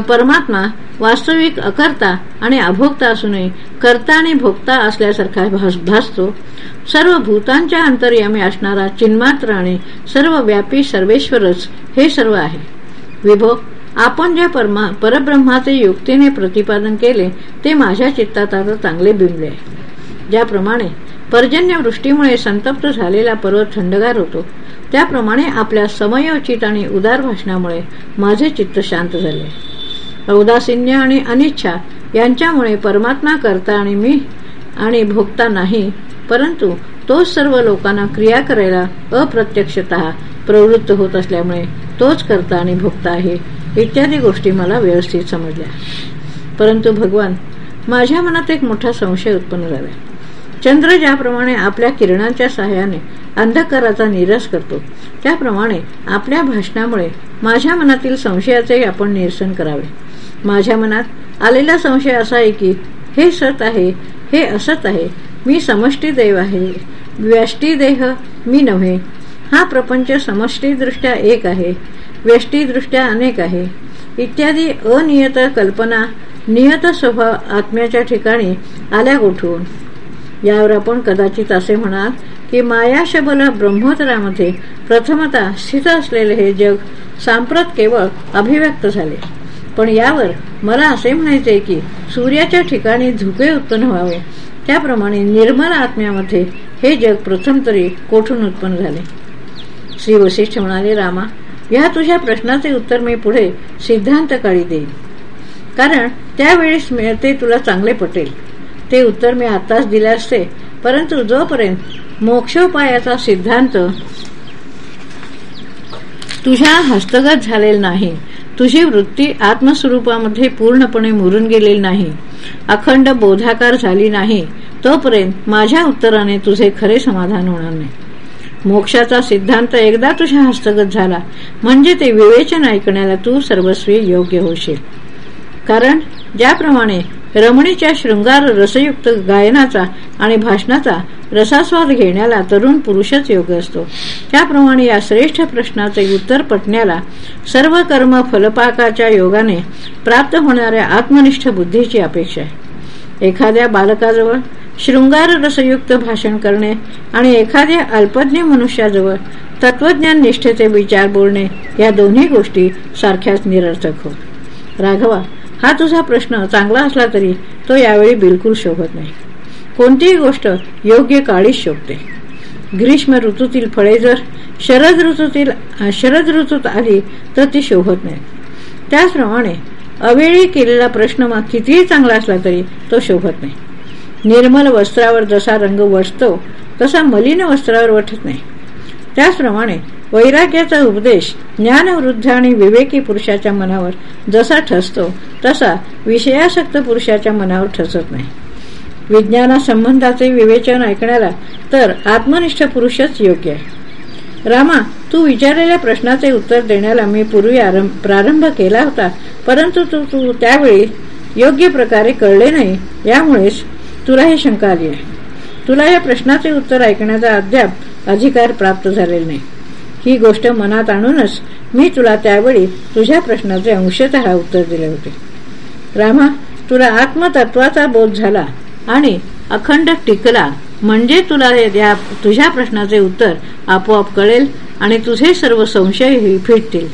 परमात्मा वास्तविक अकर्ता आणि अभोक्ता असूनही कर्ता आणि भोगता असल्यासारखा भासतो. सर्व भूतांच्या अंतर्यामी असणारा चिन्मात्र आणि सर्व व्यापी सर्वेश्वरच हे सर्व आहे. विभो आपण ज्या परमा परब्रह्माचे युक्तीने प्रतिपादन केले ते माझ्या चित्तात आता चांगले बिंबले आहे. ज्याप्रमाणे पर्जन्यवृष्टीमुळे संतप्त झालेला पर्वत थंडगार होतो. त्याप्रमाणे आपल्या समयोचित आणि उदार भाषणामुळे माझे चित्त शांत झाले. औदासिन्य आणि अनिच्छा यांच्यामुळे परमात्मा करता आणि मी आणि भोगता नाही परंतु तोच सर्व लोकांना क्रिया करायला अप्रत्यक्षत प्रवृत्त होत असल्यामुळे तोच करता आणि भोगता आहे इत्यादी गोष्टी मला व्यवस्थित समजल्या. परंतु भगवान माझ्या मनात एक मोठा संशय उत्पन्न झाला. चंद्र ज्याप्रमाणे आपल्या किरणांच्या सहाय्याने अंधकाराचा निरस करतो त्याप्रमाणे आपल्या भाषणामुळे माझ्या मनातील संशयाचे आपण निरसन करावे. माझ्या मनात आलेला संशय असा आहे की हे सत आहे हे असत आहे मी समष्टी देव आहे व्यष्टीदेह मी नव्हे. हा प्रपंच समष्टीदृष्ट्या एक आहे व्यष्टीदृष्ट्या अनेक आहे. इत्यादी अनियत कल्पना नियत स्वभाव आत्म्याच्या ठिकाणी आल्या गोठवून यावर आपण कदाचित असे म्हणाल की मायाशबल ब्रह्मोत्तरामध्ये प्रथमता स्थित असलेले हे जग सांप्रत केवळ अभिव्यक्त झाले. पण यावर मला असे म्हणायचे की सूर्याच्या ठिकाणी धुके उत्पन्न व्हावे. त्याप्रमाणे निर्मल आत्म्यामध्ये हे जग प्रथम तरी कोठून उत्पन्न झाले? श्री वशिष्ठ म्हणाले रामा या तुझ्या प्रश्नाचे उत्तर मी पुढे सिद्धांत काळी देईन. कारण त्यावेळेस ते तुला चांगले पटेल. ते उत्तर मी आताच दिले असते. परंतु जोपर्यंत मोक्षोपायाचा सिद्धांत तुझ्या हस्तगत झालेला नाही तुझी वृत्ती आत्मस्वरूपामध्ये पूर्णपणे मुरून गेलेली नाही अखंड बोधाकार झाली नाही तोपर्यंत माझ्या उत्तराने तुझे खरे समाधान होणार नाही. मोक्षाचा सिद्धांत एकदा तुझ्या हस्तगत झाला म्हणजे ते विवेचन ऐकण्याला तू सर्वस्वी योग्य होशील. कारण ज्याप्रमाणे रमणीच्या शृंगार रसयुक्त गायनाचा आणि भाषणाचा रसास्वाद घेण्याला तरुण पुरुषच योग्य असतो. त्याप्रमाणे या श्रेष्ठ प्रश्नाचे उत्तर पटण्याला सर्व कर्म फलपाकाच्या योगाने प्राप्त होणाऱ्या आत्मनिष्ठ बुद्धीची अपेक्षा आहे. एखाद्या बालकाजवळ शृंगार रसयुक्त भाषण करणे आणि एखाद्या अल्पज्ञ मनुष्याजवळ तत्वज्ञान निष्ठेचे विचार बोलणे या दोन्ही गोष्टी सारख्याच निरर्थक हो राघवा हा तुझा प्रश्न चांगला असला तरी तो यावेळी बिलकुल शोभत नाही. कोणतीही गोष्ट योग्य काळीच शोभते. ग्रीष्म ऋतूतील फळे जर शरद ऋतूतील शरद ऋतूत आली तर ती शोभत नाही. त्याचप्रमाणे अवेळी केलेला प्रश्न मग कितीही चांगला असला तरी तो शोभत नाही. निर्मल वस्त्रावर जसा रंग वसतो तसा मलिन वस्त्रावर वठत नाही. त्याचप्रमाणे वैराग्याचा उपदेश ज्ञानवृद्ध आणि विवेकी पुरुषाच्या मनावर जसा ठसतो तसा विषयासक्त पुरुषाच्या मनावर ठसत नाही. विज्ञानासंबंधाचे विवेचन ऐकण्याला तर आत्मनिष्ठ पुरुषच योग्य आहे. रामा तू विचारलेल्या प्रश्नाचे उत्तर देण्याला मी पूर्वी प्रारंभ केला होता परंतु तू तू त्यावेळी योग्य प्रकारे कळले नाही यामुळेच तुला ही शंका आली आहे. तुला या प्रश्नाचे उत्तर ऐकण्याचा अद्याप अधिकार प्राप्त झालेला नाही. ही गोष्ट मनात आणूनच मी तुला त्यावेळी तुझ्या प्रश्नाचे अंशत उत्तर दिले होते. रामा तुला आत्मतत्वाचा बोध झाला आणि अखंड टिकला म्हणजे तुला या तुझ्या प्रश्नाचे उत्तर आपोआप कळेल आणि तुझे सर्व संशयही फिटतील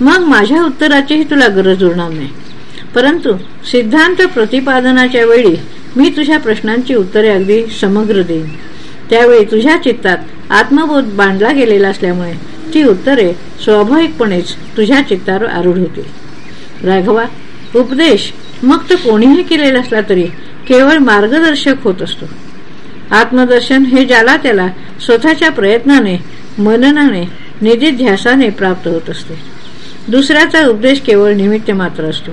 मग माझ्या उत्तराचीही तुला गरज उरणार नाही. परंतु सिद्धांत प्रतिपादनाच्या वेळी मी तुझ्या प्रश्नांची उत्तरे अगदी समग्र देईन. त्यावेळी तुझ्या चित्तात आत्मबोध बांधला गेलेला असल्यामुळे ती उत्तरे स्वाभाविकपणेच तुझ्या चित्तावर आरूढ होतील. राघवा उपदेश मग तो कोणीही केलेला असला तरी केवळ मार्गदर्शक होत असतो. आत्मदर्शन हे ज्याला त्याला स्वतःच्या प्रयत्नाने मननाने निधीध्यासाने प्राप्त होत असते. दुसऱ्याचा उपदेश केवळ निमित्त मात्र असतो.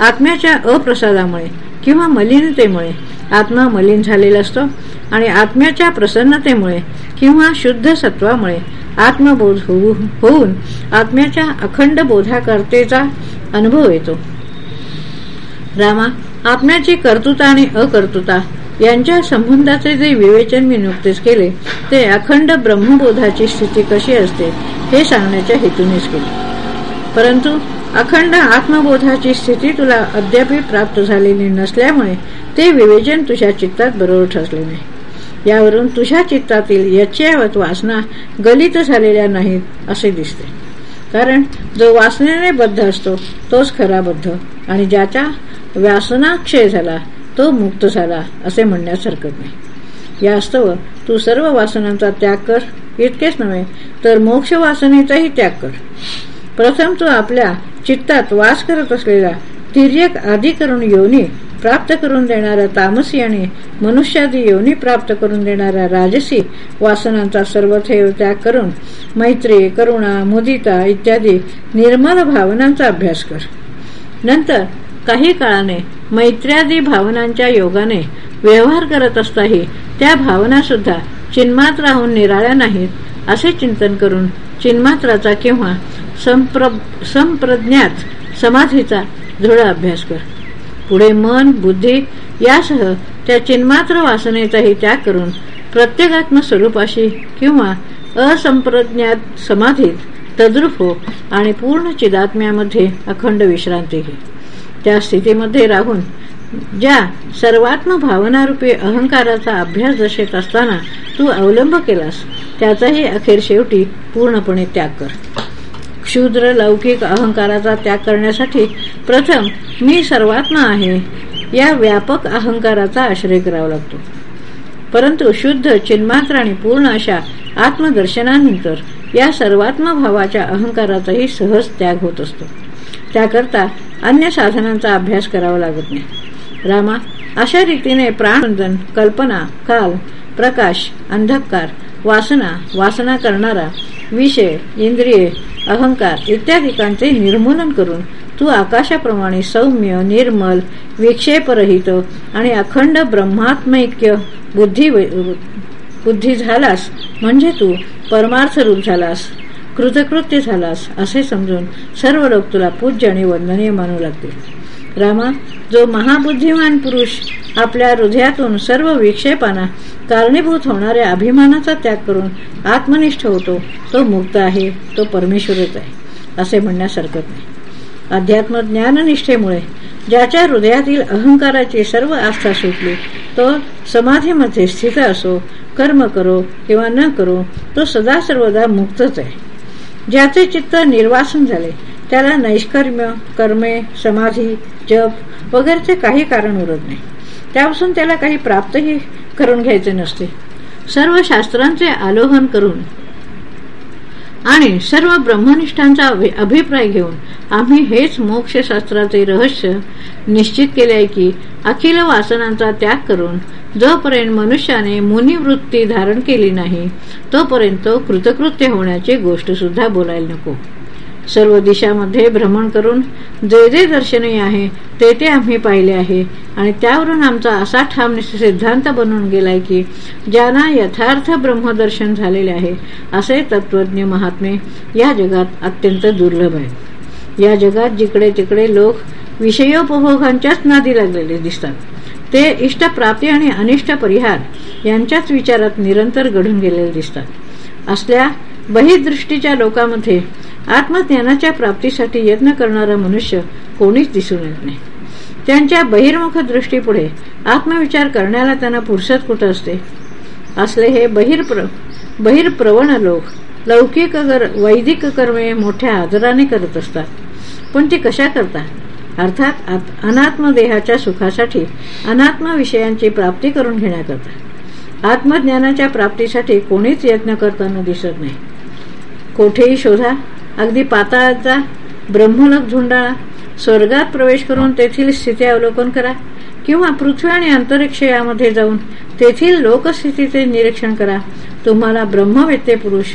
आत्म्याच्या अप्रसादामुळे किंवा मलिनतेमुळे आत्मा मलिन झालेला असतो. आणि आत्म्याच्या प्रसन्नतेमुळे किंवा शुद्ध सत्वामुळे आत्मबोध होऊन आत्म्याच्या अखंड बोधाकर्तेचा अनुभव येतो. रामा आत्म्याची कर्तृता आणि अकर्तृता यांच्या संबंधाचे जे विवेचन मी नुकतेच केले ते अखंड ब्रह्मबोधाची स्थिती कशी असते हे सांगण्याच्या हेतूनेच केले. परंतु अखंड आत्मबोधाची स्थिती तुला अद्याप प्राप्त झालेली नसल्यामुळे ते विवेचन तुझ्या चित्तात बरोबर ठसले नाही. यावरून तुझ्या चित्तातील यच्चयावत वासना गलित झालेल्या नाहीत असे दिसते. कारण जो वासनेने बद्ध असतो तोच खरा बद्ध आणि ज्याच्या व्यासनाक्षय झाला तो मुक्त झाला असे म्हणण्यास हरकत नाही. यास्तव तू सर्व वासनांचा त्याग कर. इतकेच नव्हे तर मोक्ष वासनेचाही त्याग कर. प्रथम तो आपल्या चित्तात वास करत असलेला तिर्यक आदी करून योनी प्राप्त करून देणाऱ्या तामसी आणि मनुष्यादी योनी प्राप्त करून देणाऱ्या राजसी वासनांचा सर्वथैव त्याग करून मैत्री करुणा मुदिता इत्यादी निर्मल भावनांचा अभ्यास कर. नंतर काही काळाने मैत्र्यादी भावनांच्या योगाने व्यवहार करत असताही त्या भावना सुद्धा चिन्मात राहून निराळ्या नाहीत असे चिंतन करून चिन्मात्राचा किंवा संप्र संप्रज्ञात समाधीचा दृढ अभ्यास कर. पुढे मन बुद्धी यासह त्या चिन्मात्र वासनेचाही त्याग करून प्रत्येकात्म स्वरूपाशी किंवा असंप्रज्ञात समाधीत तद्रूप हो आणि पूर्ण चिदात्म्यामध्ये अखंड विश्रांती घे. त्या स्थितीमध्ये राहून ज्या सर्वात्म भावनारूपी अहंकाराचा अभ्यास दशेत असताना तू अवलंब केलास त्याचाही अखेर शेवटी पूर्णपणे त्याग कर. क्षुद्र लौकिक अहंकाराचा त्याग करण्यासाठी प्रथम मी सर्वात्मा आहे. या व्यापक अहंकाराचा आश्रय करावा लागतो. परंतु शुद्ध चिन्मात्र आणि पूर्ण अशा आत्मदर्शनानंतर या सर्वात्मा भावाच्या अहंकाराचाही सहज त्याग होत असतो. त्याकरता अन्य साधनांचा अभ्यास करावा लागत नाही. रामा अशा रीतीने प्राणवंदन कल्पना काल प्रकाश अंधकार वासना वासना करणारा विषय इंद्रिये अहंकार इत्यादिकांचे निर्मूलन करून तू आकाशाप्रमाणे सौम्य निर्मल विक्षेपरहित आणि अखंड ब्रह्मात्मैक्य बुद्धी बुद्धी झालास म्हणजे तू परमार्थ रूप झालास कृतकृत्य झालास असे समजून सर्व लोक तुला पूज्य आणि वंदनीय मानू लागतील. रामा जो महाबुद्धिमान पुरुष आपल्या हृदयातून सर्व विक्षेपांना कारणीभूत होणाऱ्या अभिमानाचा त्याग करून आत्मनिष्ठ होतो तो मुक्त आहे तो परमेश्वरच आहे असे म्हणण्यास हरकत नाही. अध्यात्म ज्ञाननिष्ठेमुळे ज्याच्या हृदयातील अहंकाराची सर्व आस्था सुटली तो समाधीमध्ये स्थित असो कर्म करो किंवा न करो तो सदा सर्वदा मुक्तच आहे. ज्याचे चित्त निर्वासन झाले त्याला नैष्कर्म्य कर्मे समाधी जप वगैरेचे काही कारण उरत नाही. त्यापासून त्याला काही प्राप्तही करून घ्यायचे नसते. सर्व शास्त्रांचे आलोहन करून आणि सर्व ब्रह्मनिष्ठांचा अभिप्राय घेऊन आम्ही हेच मोक्षशास्त्राचे रहस्य निश्चित केले आहे की अखिल वासनांचा त्याग करून जोपर्यंत मनुष्याने मुनिवृत्ती धारण केली नाही तोपर्यंत कृतकृत्य होण्याची गोष्ट सुद्धा बोलायला नको. सर्व दिशामध्ये भ्रमण करून जे जे दर्शनीय आहे ते ते आम्ही पाहिले आहे. आणि त्यावरून आमचा असा ठाम सिद्धांत बनून गेलाय की ज्यांना यथार्थ ब्रह्मदर्शन झालेले आहे असे तत्वज्ञ महात्मे या जगात अत्यंत दुर्लभ आहेत. या जगात जिकडे तिकडे लोक विषयोपभोगांच्याच नादी लागलेले दिसतात. ते इष्टप्राप्ती आणि अनिष्ट परिहार यांच्याच विचारात निरंतर घडून गेलेले दिसतात. असल्या बहिदृष्टीच्या लोकांमध्ये आत्मज्ञानाच्या प्राप्तीसाठी यत्न करणारा मनुष्य कोणीच दिसून येत नाही. त्यांच्या बहिर्मुख दृष्टीपुढे आत्मविचार करण्याला त्यांना फुरसत कुठं असते? असले हे बहिर्प्र बहिर्प्रवण लोक लौकिक वैदिक कर्मे मोठ्या आदराने करत असतात. पण ते कशा करतात? अर्थात अनात्मदेहाच्या सुखासाठी अनात्म विषयांची प्राप्ती करून घेण्याकरता. आत्मज्ञानाच्या प्राप्तीसाठी कोणीच यत्न करताना दिसत नाही. कोठेही शोधा. अगदी पाताळाचा ब्रह्मलोक झुंडाळा. स्वर्गात प्रवेश करून तेथील स्थिती अवलोकन करा. किंवा पृथ्वी आणि अंतरिक्ष यामध्ये जाऊन तेथील लोकस्थितीचे निरीक्षण करा. तुम्हाला ब्रह्मवेत्ते पुरुष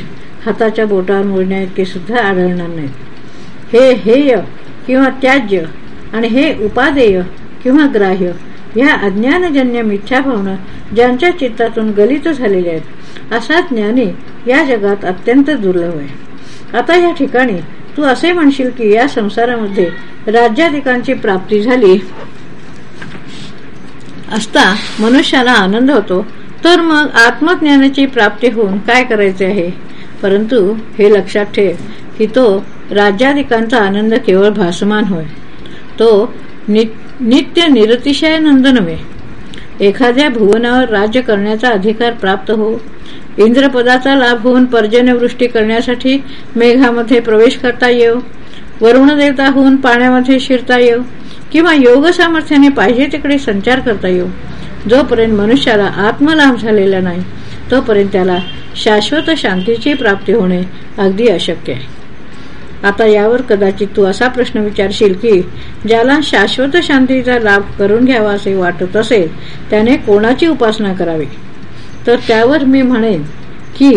हाताच्या बोटावर मोडण्या इतके सुद्धा आढळणार नाहीत. हे हेय किंवा त्याज्य आणि हे उपादेय किंवा ग्राह्य ह्या अज्ञानजन्य मिथ्या भावना ज्यांच्या चित्तातून गलित झालेल्या आहेत. असा ज्ञानी या जगात अत्यंत दुर्लभ आहे. आता या ठिकाणी तू असे म्हणशील की या संसारामध्ये राज्याधिकांची प्राप्ती झाली असता मनुष्याला आनंद होतो तर मग आत्मज्ञानाची प्राप्ती होऊन काय करायचे आहे? परंतु हे लक्षात ठेव की तो राज्याधिकांचा आनंद केवळ भासमान होय. तो नित्य निरतिशय नंद नव्हे एखाद्या भुवनावर राज्य करण्याचा अधिकार प्राप्त हो. इंद्रपदाचा लाभ होऊन पर्जन्यवृष्टी करण्यासाठी मेघामध्ये प्रवेश करता येऊ वरुणदेवता होऊन पाण्यामध्ये शिरता येऊ किंवा योग सामर्थ्याने पाहिजे तिकडे संचार करता येऊ जोपर्यंत मनुष्याला आत्मलाभ झालेला नाही तोपर्यंत त्याला शाश्वत शांतीची प्राप्ती होणे अगदी अशक्य आहे. आता यावर कदाचित तू असा प्रश्न विचारशील की ज्याला शाश्वत शांतीचा लाभ करून घ्यावा असे वाटत असेल त्याने कोणाची उपासना करावी? तर त्यावर मी म्हणेन की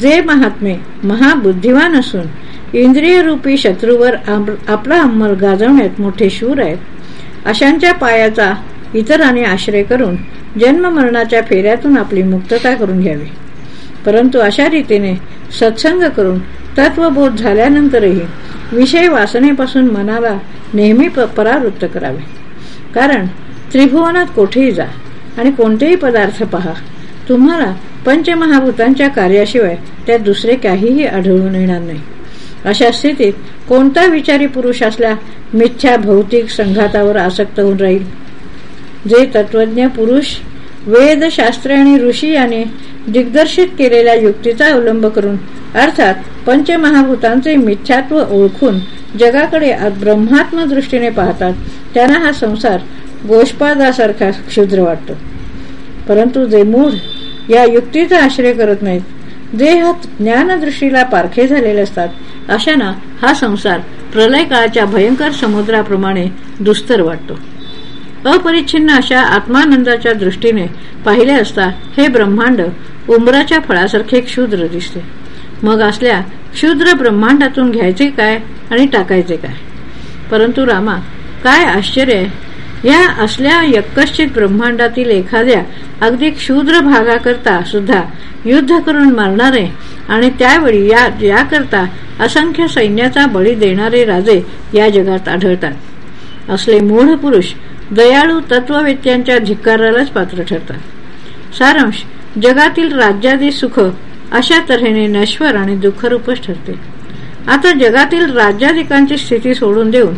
जे महात्मे महाबुद्धिवान असून इंद्रिय रूपी शत्रूवर आपला अंमल गाजवण्यात मोठे शूर आहेत अशांच्या पायाचा इतरांनी आश्रय करून जन्म मरणाच्या फेऱ्यातून आपली मुक्तता करून घ्यावी. परंतु अशा रीतीने सत्संग करून तत्वबोध झाल्यानंतरही विषय वासनेपासून मनाला नेहमी परावृत्त करावे. कारण त्रिभुवनात कोठेही जा आणि कोणतेही पदार्थ पहा. तुम्हाला पंचमहाभूतांच्या कार्याशिवाय त्यात दुसरे काहीही आढळून येणार नाही. अशा स्थितीत कोणता विचारी पुरुष असल्या मिथ्या भौतिक संघातावर आसक्त होऊन राहील? जे तत्वज्ञ पुरुष वेद शास्त्र आणि ऋषी याने दिग्दर्शित केलेल्या युक्तीचा अवलंब करून अर्थात पंचमहाभूतांचे मिथ्यात्व ओळखून जगाकडे ब्रह्मात्म दृष्टीने पाहतात त्यांना हा संसार गोष्पादासारखा क्षुद्र वाटतो. परंतु जे मूढ या युक्तीचा आश्रय करत नाहीत जे हा ज्ञानदृष्टीला पारखे झालेले असतात अशांना हा संसार प्रलय काळाच्या भयंकर समुद्राप्रमाणे दुस्तर वाटतो. अपरिच्छिन्न अशा आत्मानंदाच्या दृष्टीने पाहिले असता हे ब्रह्मांड उंबराच्या फळासारखे क्षुद्र दिसते. मग असल्या क्षुद्र ब्रह्मांडातून घ्यायचे काय आणि टाकायचे काय? परंतु रामा काय आश्चर्य या असल्या यक्कश्चित ब्रह्मांडातील एखाद्या अगदी क्षुद्र भागाकरता सुद्धा युद्ध करून मारणारे आणि त्यावेळी या याकरता असंख्य सैन्याचा बळी देणारे राजे या जगात आढळतात. असले मूढ पुरुष दयाळू तत्ववेत्यांच्या धिक्कारालाच पात्र ठरतात. सारांश जगातील राज्यादी सुख अशा तऱ्हेने नश्वर आणि दुःखरूपच ठरते. आता जगातील राज्याधिकांची स्थिती सोडून देऊन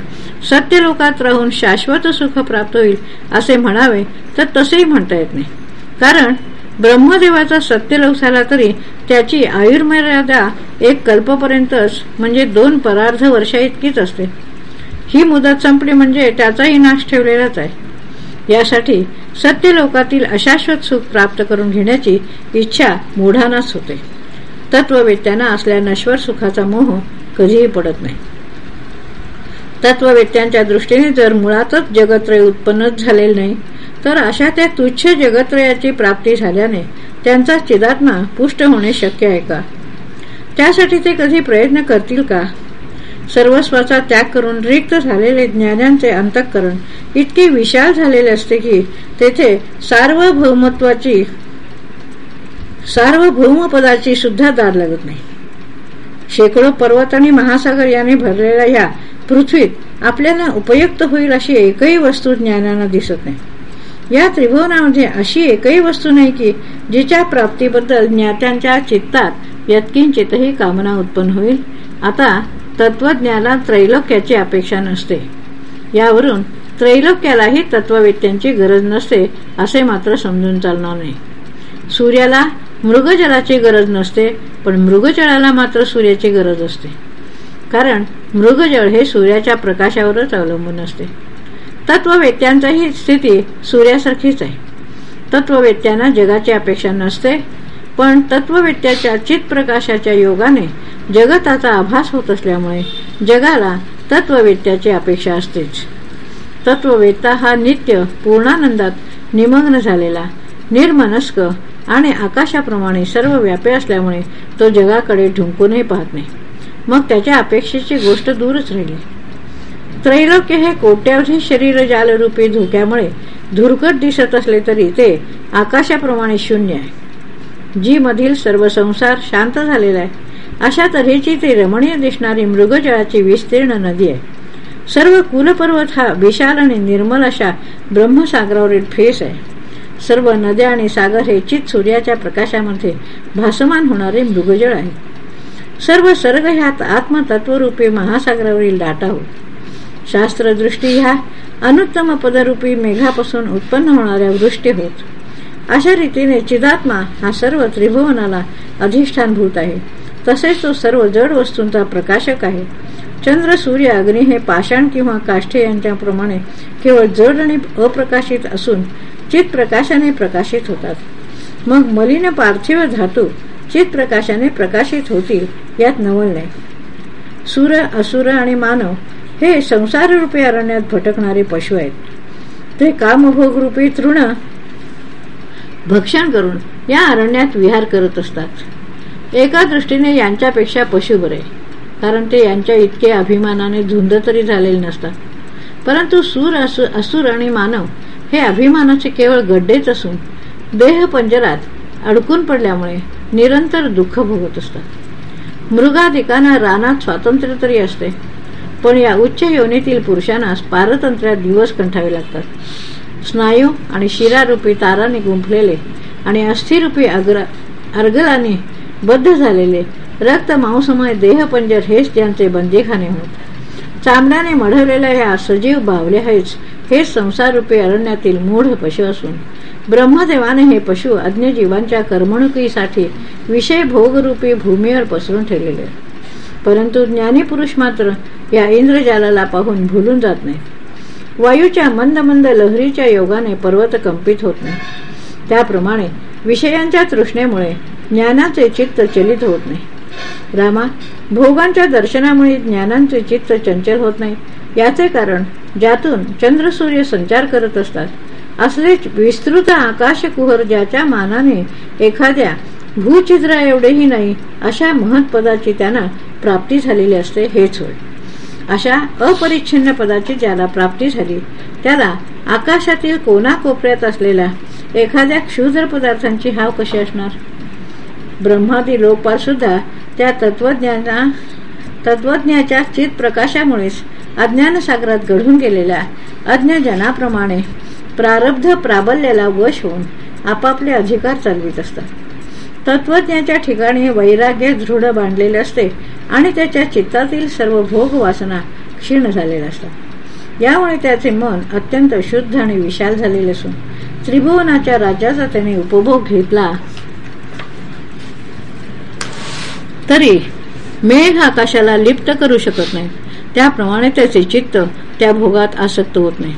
सत्य लोकात राहून शाश्वत सुख प्राप्त होईल असे म्हणावे तर तसेही म्हणता येत नाही. कारण ब्रह्मदेवाचा सत्यलोक झाला तरी त्याची आयुर्मर्यादा एक कल्पपर्यंतच म्हणजे दोन परार्ध वर्षा इतकीच असते. ही मुदत संपली म्हणजे त्याचाही नाश ठेवलेलाच आहे. यासाठी सत्य लोकातील अशाश्वत सुख प्राप्त करून घेण्याची इच्छा मोढानाच होते. तत्ववेत्यांना असल्या नश्वर सुखाचा मोह कधीही पडत नाही. तत्ववेत्यांच्या दृष्टीने जर मुळातच जगत्रय उत्पन्नच झालेले नाही तर अशा त्या तुच्छ जगत्रयाची प्राप्ती झाल्याने त्यांचा चिदात्मा पुष्ट होणे शक्य आहे का? त्यासाठी ते कधी प्रयत्न करतील का? सर्वस्वाचा त्याग करून रिक्त झालेले ज्ञानांचे अंतःकरण इतके विशाल झालेले असते की तेथे सार्वभौमत्वाची सार्वभौम पदाची सुद्धा दार लागत नाही. शेकडो पर्वत आणि महासागर याने भरलेल्या ह्या पृथ्वीत आपल्याला उपयुक्त होईल अशी एकही वस्तू ज्ञानाना दिसत नाही. या त्रिभुवनामध्ये अशी एकही वस्तू नाही की जिच्या प्राप्तीबद्दल ज्ञात्यांच्या चित्तात यत्किंचितही कामना उत्पन्न होईल. आता तत्वज्ञाला त्रैलोक्याची अपेक्षा नसते. यावरून त्रैलोक्यालाही तत्ववेत्यांची गरज नसते असे मात्र समजून चालणार नाही. सूर्याला मृगजलाची गरज नसते पण मृगजळाला मात्र सूर्याची गरज असते. कारण मृगजळ हे सूर्याच्या प्रकाशावरच अवलंबून असते. तत्ववेत्यांचाही स्थिती सूर्यासारखीच आहे. तत्ववेत्यांना जगाची अपेक्षा नसते पण तत्ववेत्याच्या चित्प्रकाशाच्या योगाने जगताचा आभास होत असल्यामुळे जगाला तत्ववेत्याची अपेक्षा असतेच. तत्ववेत्ता हा नित्य पूर्णानंदात निमग्न झालेला निर्मनस्क आणि आकाशाप्रमाणे सर्व व्यापे असल्यामुळे तो जगाकडे ढुंकूनही पाहत नाही. मग त्याच्या अपेक्षेची गोष्ट दूरच राहिली. त्रैलोक्य हे कोट्यावधी शरीर जालरूपी धोक्यामुळे धुरकट दिसत असले तरी ते आकाशाप्रमाणे शून्य आहे. जी मधील सर्व संसार शांत झालेला आहे. अशा तऱ्हेची ती रमणीय दिसणारी मृगजळाची विस्तीर्ण नदी आहे. सर्व कुलपर्वत हा विशाल आणि निर्मल अशा ब्रह्मसागरावरील फेस आहे. सर्व नद्या आणि सागर हे चित सूर्याच्या प्रकाशामध्ये भासमान होणारे मृगजळ आहे. सर्व सर्ग ह्यात आत्मतत्वरूपी महासागरावरील लाटा होत शास्त्रदृष्टी ह्या अनुत्तम पदरूपी मेघापासून उत्पन्न होणाऱ्या वृष्टी होत. अशा रीतीने चिदात्मा हा सर्व त्रिभुवनाला अधिष्ठानभूत आहे. तसेच तो सर्व जड वस्तूंचा प्रकाशक आहे. चंद्र सूर्य अग्नी हे पाषाण किंवा काष्ठे यांच्याप्रमाणे केवळ जड आणि अप्रकाशित असून चित प्रकाशाने प्रकाशित होतात. मग मलिन पार्थिव धातू चित प्रकाशाने प्रकाशित होतील यात नवल नाही सुर असुर आणि मानव हे संसार रूपी अरण्यात भटकणारे पशु आहेत. ते कामभोग रूपी तृण भक्षण करून या अरण्यात विहार करत असतात. एका दृष्टीने यांच्यापेक्षा पशु बरे कारण ते यांच्या इतके अभिमानाने धुंद तरी झालेले नसतात. परंतु सूर असुर आणि मानव हे अभिमानाचे केवळ गड्डेच असून देह पंजरात अडकून पडल्यामुळे निरंतर दुःख भोगत असतात. मृगाधिकांना रानात स्वातंत्र्य तरी असते पण या उच्च योनीतील पुरुषांना पारतंत्र्यात दिवस कंठावे लागतात. स्नायू आणि शिरारूपी ताराने गुंफलेले आणि अस्थिरूपी अर्गलाने बद्ध झालेले. रक्त मांसमय देहपंजर हेच त्यांचे बंदीखाने होत. चांबड्याने मढवलेल्या या सजीव बावले आहेच हेच संसाररूपी अरण्यातील मूढ पशु असून. ब्रह्मदेवाने हे पशु अज्ञजीवांच्या करमणुकीसाठी विषय भोगरूपी भूमीवर पसरून ठेवलेले. परंतु ज्ञानीपुरुष मात्र या इंद्रजालाला पाहून भुलून जात नाही वायूच्या मंद मंद लहरीच्या योगाने पर्वत कंपित होत नाही. त्याप्रमाणे विषयांच्या तृष्णेमुळे ज्ञानाचे चित्त चलित होत नाही. रामा भोगांच्या दर्शनामुळे ज्ञानांचे चित्त चंचल होत नाही. याचे कारण ज्यातून चंद्रसूर्य संचार करत असतात असलेच विस्तृत आकाशकुहर ज्याच्या मानाने एखाद्या भूछिद्रा एवढेही नाही अशा महत्पदाची त्यांना प्राप्ती झालेली असते हेच होय. अशा अपरिच्छिन्न पदाची ज्याला प्राप्ती झाली त्याला आकाशातील कोणाकोपऱ्यात असलेल्या एखाद्या क्षुद्र पदार्थांची हाव कशी असणार? ब्रह्मादी लोकपाल सुद्धा त्या तत्वज्ञाना तत्वज्ञाच्या चित प्रकाशामुळेच अज्ञानसागरात घडून गेलेल्या अज्ञजनाप्रमाणे प्रारब्ध प्राबल्याला वश होऊन आपापले अधिकार चालवित असतात. तत्वज्ञाच्या ठिकाणी वैराग्य दृढ बांधलेले असते आणि त्याच्या चित्तातील सर्व भोग वासना क्षीण झालेल्या असतात. यामुळे त्याचे मन अत्यंत शुद्ध आणि विशाल झालेले असून त्रिभुवनाच्या राज्याचा त्याने उपभोग घेतला तरी मेघ आकाशाला लिप्त करू शकत नाही. त्याप्रमाणे त्याचे चित्त त्या भोगात आसक्त होत नाही.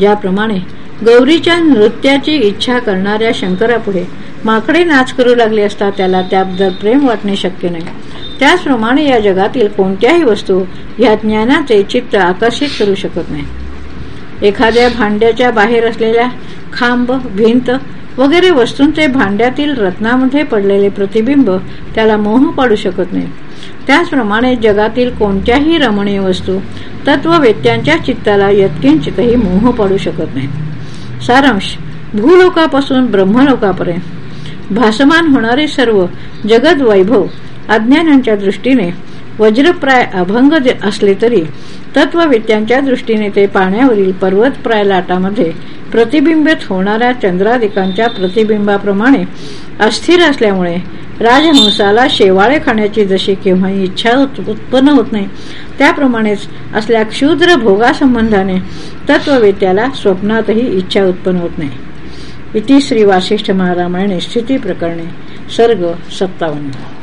ज्याप्रमाणे गौरीच्या नृत्याची इच्छा करणाऱ्या शंकरापुढे माकडे नाच करू लागले असता त्याला त्याबद्दल प्रेम वाटणे शक्य नाही. त्याचप्रमाणे या जगातील कोणत्याही वस्तू या ज्ञानाचे चित्त आकर्षित करू शकत नाही. एखाद्या भांड्याच्या बाहेर असलेल्या खांब भिंत वगैरे वस्तूंचे भांड्यातील रत्नामध्ये पडलेले प्रतिबिंब त्याला मोह पाडू शकत नाही. त्याचप्रमाणे जगातील कोणत्याही रमणीय वस्तू तत्ववेत्यांच्या चित्ताला यत्किंचितही मोह पाडू शकत नाही. सारांश. भूलोकापासून ब्रह्मलोकापर्यंत. भासमान होणारे सर्व जगद वैभव अज्ञानांच्या दृष्टीने वज्रप्राय अभंग असले तरी तत्वविद्यांच्या दृष्टीने ते पाण्यावरील पर्वतप्राय लाटामध्ये प्रतिबिंबित होणाऱ्या चंद्रादिकांच्या प्रतिबिंबाप्रमाणे अस्थिर असल्यामुळे राजहंसाला शेवाळे खाण्याची जशी केव्हाही इच्छा उत्पन्न होत नाही त्याप्रमाणेच असल्या क्षुद्र भोगासंबंधाने तत्ववेत्याला स्वप्नातही इच्छा उत्पन्न होत नाही. इति श्री वासिष्ठ महारामायणे स्थिती प्रकरणे सर्ग सत्तावन्न.